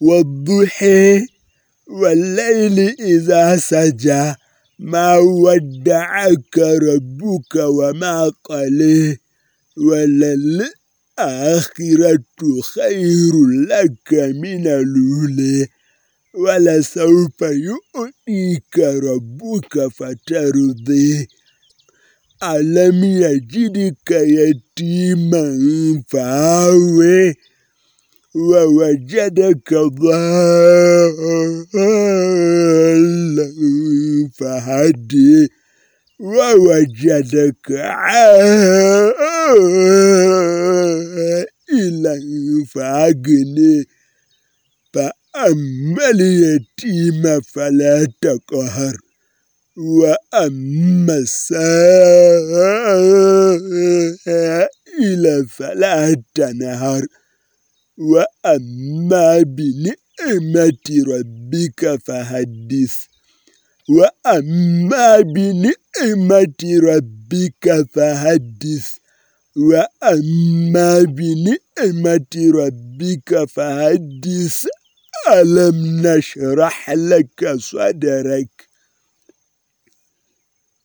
والضحى والليل إذا سجى. ما ودعك ربك وما قليه وللآخرة خير لك من الأولى. ولسوف يؤتيك ربك فترضي ألم يجدك يتيما فاوي ووجدك ضالا فهدي ووجدك عائلا فأغني فأما اليتيم فلا تقهر وأما السائل فلا تنهر. وأما بنعمة ربك فحدث وأما بنعمة ربك فحدث وأما بنعمة ربك فحدث ألم نشرح لك صدرك